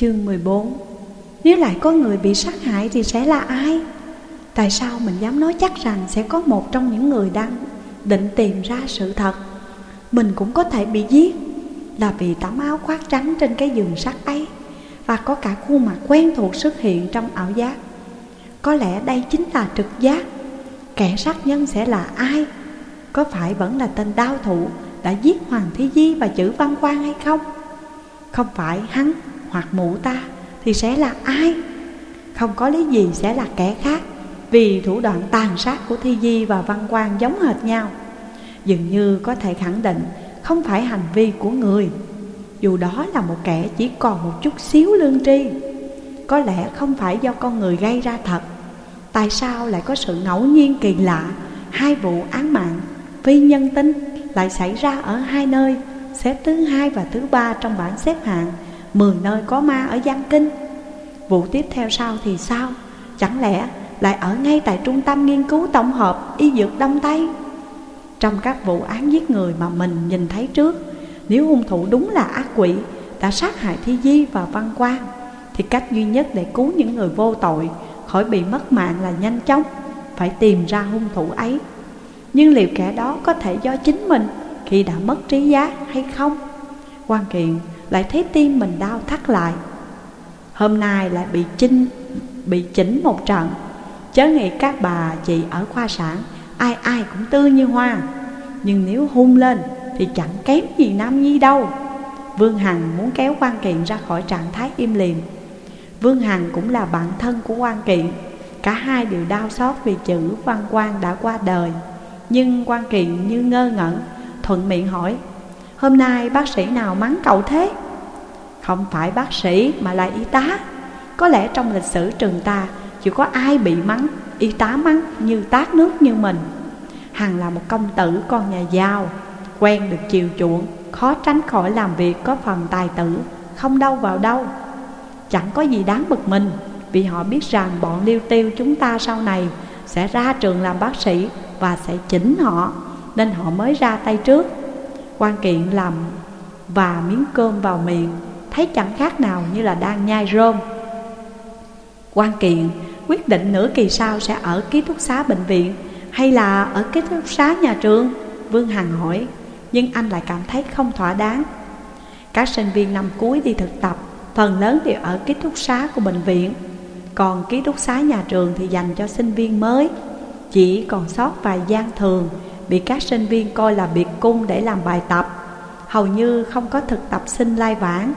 Chương 14 Nếu lại có người bị sát hại thì sẽ là ai? Tại sao mình dám nói chắc rằng sẽ có một trong những người đang định tìm ra sự thật Mình cũng có thể bị giết Là vì tấm áo khoác trắng trên cái giường sắt ấy Và có cả khuôn mặt quen thuộc xuất hiện trong ảo giác Có lẽ đây chính là trực giác Kẻ sát nhân sẽ là ai? Có phải vẫn là tên đao thủ đã giết Hoàng Thi Di và chữ Văn Quang hay không? Không phải, hắn hoặc mụ ta, thì sẽ là ai? Không có lý gì sẽ là kẻ khác, Vì thủ đoạn tàn sát của Thi Di và Văn Quang giống hệt nhau. Dường như có thể khẳng định không phải hành vi của người. Dù đó là một kẻ chỉ còn một chút xíu lương tri, Có lẽ không phải do con người gây ra thật. Tại sao lại có sự ngẫu nhiên kỳ lạ, Hai vụ án mạng phi nhân tính lại xảy ra ở hai nơi, Xếp thứ hai và thứ ba trong bảng xếp hạng Mười nơi có ma ở Giang Kinh Vụ tiếp theo sau thì sao? Chẳng lẽ lại ở ngay tại trung tâm nghiên cứu tổng hợp y dược Đông Tây? Trong các vụ án giết người mà mình nhìn thấy trước, Nếu hung thủ đúng là ác quỷ, Đã sát hại Thi Di và Văn Quang, Thì cách duy nhất để cứu những người vô tội Khỏi bị mất mạng là nhanh chóng Phải tìm ra hung thủ ấy Nhưng liệu kẻ đó có thể do chính mình Khi đã mất trí giác hay không quan kiện, lại thấy tim mình đau thắt lại. Hôm nay lại bị chinh, bị chỉnh một trận. Chớ nghĩ các bà chị ở khoa sản, Ai ai cũng tươi như hoa. Nhưng nếu hung lên thì chẳng kém gì Nam Nhi đâu. Vương Hằng muốn kéo quan kiện ra khỏi trạng thái im lìm. Vương Hằng cũng là bạn thân của quan kiện. Cả hai đều đau xót vì chữ văn quan đã qua đời. Nhưng quan kiện như ngơ ngẩn, Thuận miệng hỏi Hôm nay bác sĩ nào mắng cậu thế? Không phải bác sĩ, mà là y tá. Có lẽ trong lịch sử trường ta, Chỉ có ai bị mắng, Y tá mắng như tát nước như mình. Hằng là một công tử con nhà giàu, Quen được chiều chuộng, Khó tránh khỏi làm việc có phần tài tử, Không đâu vào đâu. Chẳng có gì đáng bực mình, Vì họ biết rằng bọn liêu tiêu chúng ta sau này Sẽ ra trường làm bác sĩ Và sẽ chỉnh họ, Nên họ mới ra tay trước quan kiện làm và miếng cơm vào miệng, Thấy chẳng khác nào như là đang nhai rơm. Quan kiện quyết định nửa kỳ sau sẽ ở ký túc xá bệnh viện Hay là ở ký túc xá nhà trường? Vương Hằng hỏi, Nhưng anh lại cảm thấy không thỏa đáng. Các sinh viên năm cuối đi thực tập, Phần lớn đều ở ký túc xá của bệnh viện. Còn ký túc xá nhà trường thì dành cho sinh viên mới, Chỉ còn sót vài gian thường Bị các sinh viên coi là biệt cung để làm bài tập. Hầu như không có thực tập sinh lai vãng.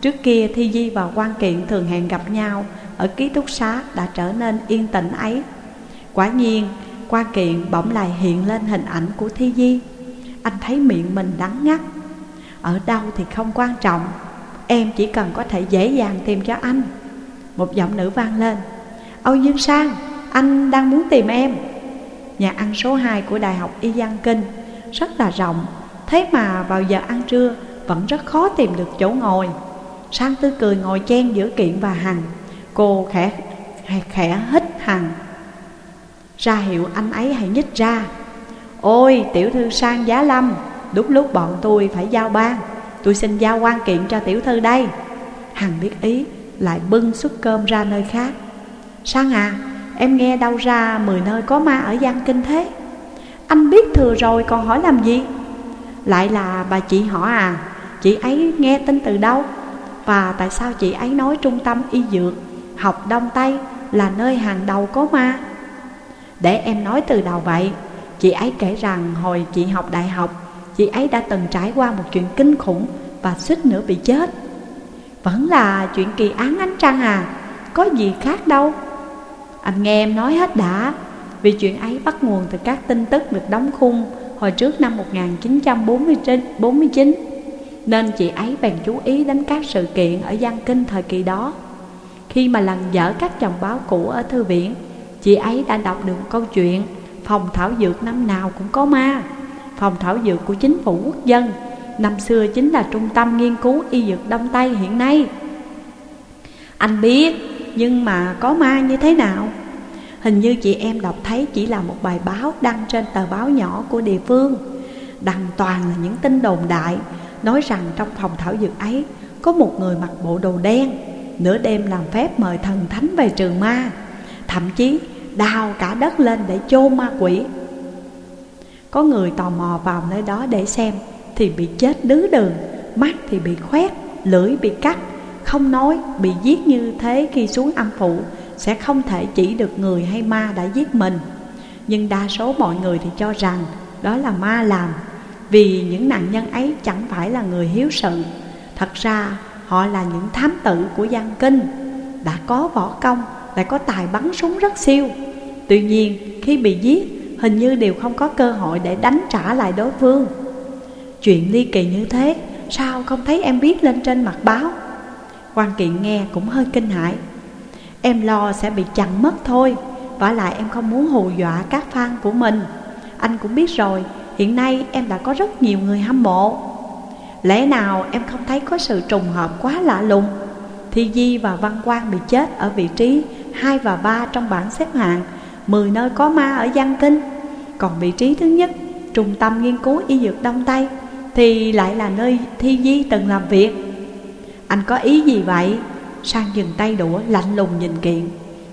Trước kia Thi Di và quan kiện thường hẹn gặp nhau Ở ký túc xá đã trở nên yên tĩnh ấy. Quả nhiên quan kiện bỗng lại hiện lên hình ảnh của Thi Di. Anh thấy miệng mình đắng ngắt. Ở đâu thì không quan trọng Em chỉ cần có thể dễ dàng tìm cho anh. Một giọng nữ vang lên. Âu Dương Sang, anh đang muốn tìm em. Nhà ăn số 2 của Đại học Y Giang Kinh. Rất là rộng. Thế mà vào giờ ăn trưa, Vẫn rất khó tìm được chỗ ngồi. Sang Tư cười ngồi chen giữa Kiện và Hằng Cô khẽ khẽ hít Hằng. Ra hiệu anh ấy hãy nhích ra. Ôi, tiểu thư sang giá lâm. Đúng lúc bọn tôi phải giao ban. Tôi xin giao quan kiện cho tiểu thư đây. Hằng biết ý, Lại bưng suất cơm ra nơi khác. Sang à? Em nghe đâu ra mười nơi có ma ở Giang Kinh thế. Anh biết thừa rồi còn hỏi làm gì? Lại là bà chị họ à Chị ấy nghe tin từ đâu? Và tại sao chị ấy nói trung tâm y dược, Học Đông Tây là nơi hàng đầu có ma? Để em nói từ đầu vậy, Chị ấy kể rằng hồi chị học đại học, Chị ấy đã từng trải qua một chuyện kinh khủng Và suýt nữa bị chết. Vẫn là chuyện kỳ án ánh trăng à Có gì khác đâu anh nghe em nói hết đã. Vì chuyện ấy bắt nguồn từ các tin tức được đóng khung Hồi trước năm 1949 Nên chị ấy bèn chú ý đến các sự kiện ở Giang Kinh thời kỳ đó. Khi mà lần dở các chồng báo cũ ở thư viện, Chị ấy đã đọc được câu chuyện Phòng thảo dược năm nào cũng có ma. Phòng thảo dược của chính phủ quốc dân, Năm xưa chính là trung tâm nghiên cứu y dược Đông Tây hiện nay. Anh biết nhưng mà có ma như thế nào? Hình như chị em đọc thấy chỉ là một bài báo đăng trên tờ báo nhỏ của địa phương. Đăng toàn là những tin đồn đại Nói rằng trong phòng thảo dược ấy có một người mặc bộ đồ đen Nửa đêm làm phép mời thần thánh về trừ ma Thậm chí đào cả đất lên để chôn ma quỷ. Có người tò mò vào nơi đó để xem Thì bị chết đứ đường Mắt thì bị khoét, lưỡi bị cắt. Không nói, bị giết như thế khi xuống âm phụ Sẽ không thể chỉ được người hay ma đã giết mình. Nhưng đa số mọi người thì cho rằng Đó là ma làm Vì những nạn nhân ấy chẳng phải là người hiếu sự. Thật ra họ là những thám tử của gian kinh Đã có võ công, lại có tài bắn súng rất siêu. Tuy nhiên khi bị giết Hình như đều không có cơ hội để đánh trả lại đối phương. Chuyện ly kỳ như thế Sao không thấy em biết lên trên mặt báo? Quan kiện nghe cũng hơi kinh hãi. Em lo sẽ bị chặn mất thôi và lại em không muốn hù dọa các fan của mình. Anh cũng biết rồi, Hiện nay em đã có rất nhiều người hâm mộ. Lẽ nào em không thấy có sự trùng hợp quá lạ lùng? Thi Di và Văn Quang bị chết ở vị trí 2 và 3 trong bảng xếp hạng 10 nơi có ma ở Giang Kinh. Còn vị trí thứ nhất, Trung tâm nghiên cứu y dược Đông Tây, Thì lại là nơi Thi Di từng làm việc. Anh có ý gì vậy? Sang dừng tay đũa lạnh lùng nhìn Kiện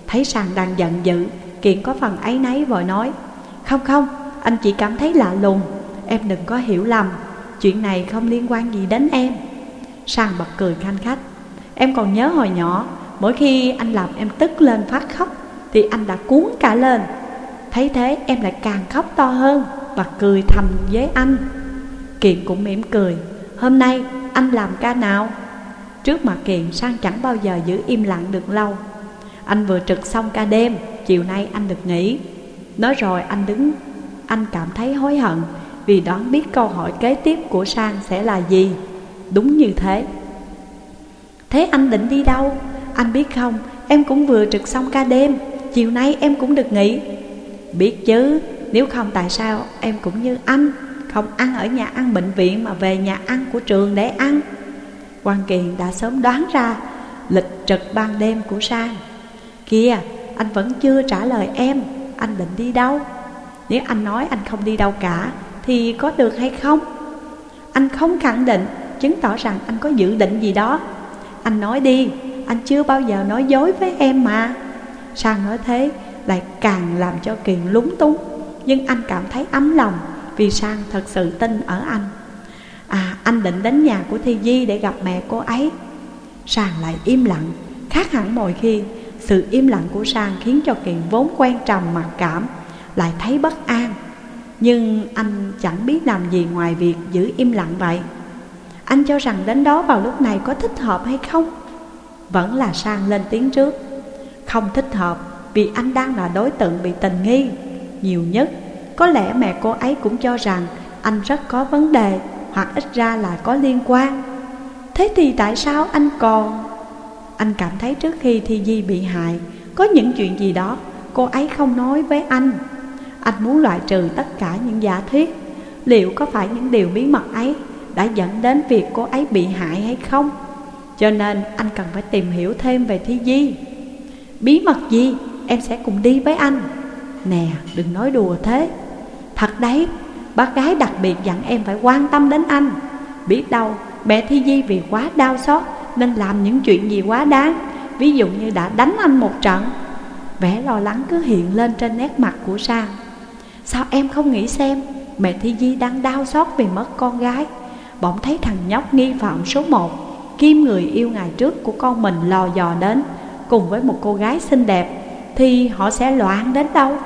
Thấy Sang đang giận dữ Kiện có phần ấy nấy vội nói Không không, anh chỉ cảm thấy lạ lùng. Em đừng có hiểu lầm Chuyện này không liên quan gì đến em. Sang bật cười khanh khách Em còn nhớ hồi nhỏ Mỗi khi anh làm em tức lên phát khóc Thì anh đã cuốn cả lên. Thấy thế em lại càng khóc to hơn Và cười thầm với anh. Kiện cũng mỉm cười Hôm nay anh làm ca nào? Trước mặt Kiền Sang chẳng bao giờ giữ im lặng được lâu. Anh vừa trực xong ca đêm Chiều nay anh được nghỉ. Nói rồi anh đứng Anh cảm thấy hối hận Vì đoán biết câu hỏi kế tiếp của Sang sẽ là gì. Đúng như thế. Thế anh định đi đâu? Anh biết không, em cũng vừa trực xong ca đêm Chiều nay em cũng được nghỉ. Biết chứ, nếu không tại sao em cũng như anh Không ăn ở nhà ăn bệnh viện mà về nhà ăn của trường để ăn. Quan Kiền đã sớm đoán ra lịch trực ban đêm của Sang Kìa, anh vẫn chưa trả lời em Anh định đi đâu? Nếu anh nói anh không đi đâu cả Thì có được hay không? Anh không khẳng định Chứng tỏ rằng anh có dự định gì đó Anh nói đi Anh chưa bao giờ nói dối với em mà Sang nói thế Lại càng làm cho Kiền lúng túng Nhưng anh cảm thấy ấm lòng Vì Sang thật sự tin ở anh anh định đến nhà của Thi Di để gặp mẹ cô ấy. Sang lại im lặng, Khác hẳn mọi khi. Sự im lặng của Sang khiến cho Kiện vốn quen trầm mặc cảm, Lại thấy bất an. Nhưng anh chẳng biết làm gì ngoài việc giữ im lặng vậy. Anh cho rằng đến đó vào lúc này có thích hợp hay không? Vẫn là Sang lên tiếng trước. Không thích hợp, vì anh đang là đối tượng bị tình nghi. Nhiều nhất, Có lẽ mẹ cô ấy cũng cho rằng anh rất có vấn đề hoặc ít ra là có liên quan. Thế thì tại sao anh còn? Anh cảm thấy trước khi Thi Di bị hại, Có những chuyện gì đó cô ấy không nói với anh. Anh muốn loại trừ tất cả những giả thuyết. Liệu có phải những điều bí mật ấy Đã dẫn đến việc cô ấy bị hại hay không? Cho nên anh cần phải tìm hiểu thêm về Thi Di. Bí mật gì? Em sẽ cùng đi với anh. Nè, đừng nói đùa thế. Thật đấy Bác gái đặc biệt dặn em phải quan tâm đến anh. Biết đâu, mẹ Thi Di vì quá đau xót Nên làm những chuyện gì quá đáng. Ví dụ như đã đánh anh một trận, Vẻ lo lắng cứ hiện lên trên nét mặt của Sang. Sao em không nghĩ xem, Mẹ Thi Di đang đau xót vì mất con gái. Bỗng thấy thằng nhóc nghi phạm số 1 Kim người yêu ngày trước của con mình lò dò đến, Cùng với một cô gái xinh đẹp, Thì họ sẽ loạn đến đâu?